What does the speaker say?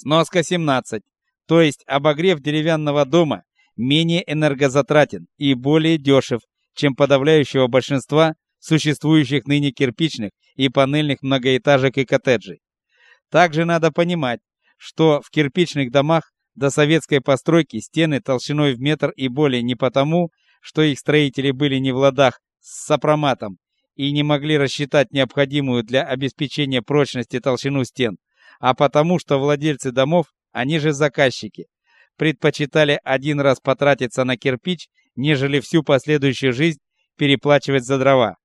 Сноска 17. То есть обогрев деревянного дома менее энергозатратен и более дешев, чем подавляющего большинства существующих ныне кирпичных и панельных многоэтажек и коттеджей. Также надо понимать, что в кирпичных домах до советской постройки стены толщиной в метр и более не потому, что их строители были не в ладах с сопроматом и не могли рассчитать необходимую для обеспечения прочности толщину стен, а потому что владельцы домов, они же заказчики, предпочитали один раз потратиться на кирпич, нежели всю последующую жизнь переплачивать за дрова.